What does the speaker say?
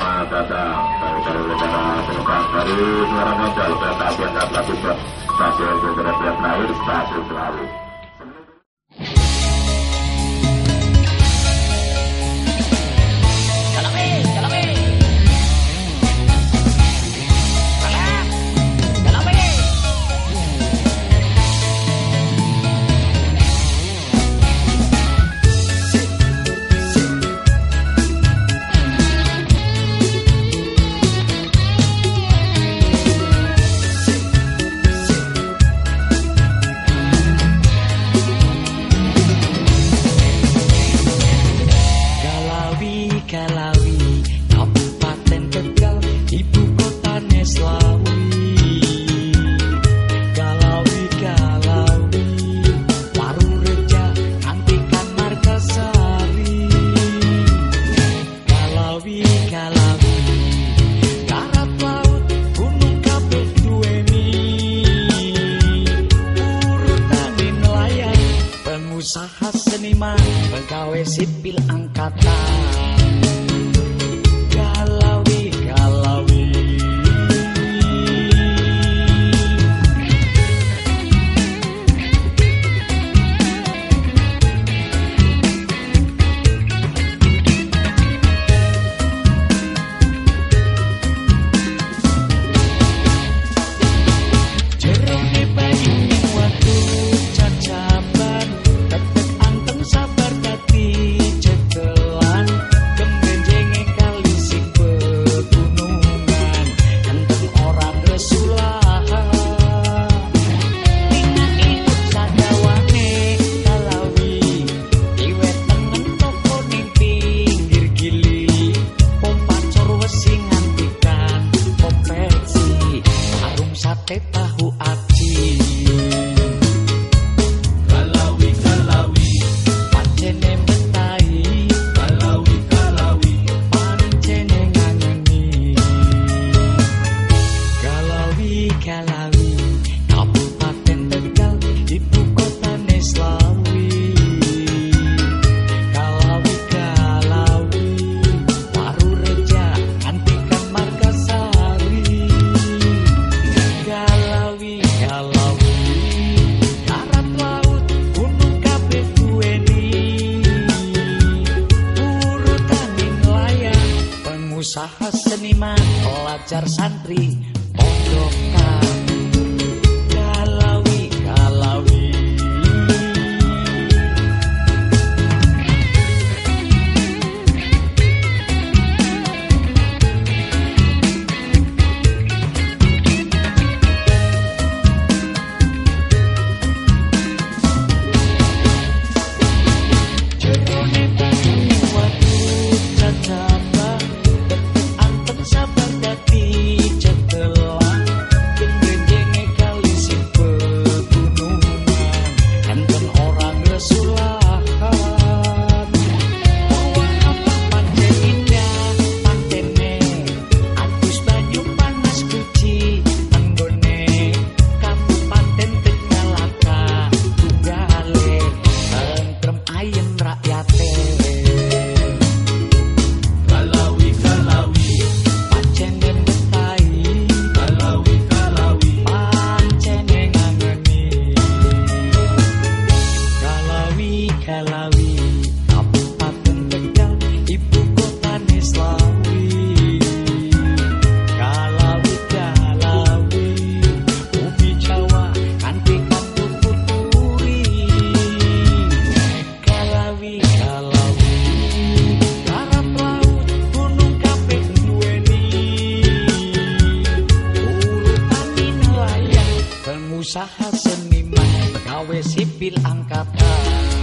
selamat datang saudara-saudara penumpang dari Suara Moncol kereta api angkat Labuan Stasiun Bundaran Selat Selawi, Stasiun Selawi. Usaha seniman pegawai sipil angkatan usaha seniman pelajar santri pondokan usaha seniman pegawai sipil angkatan.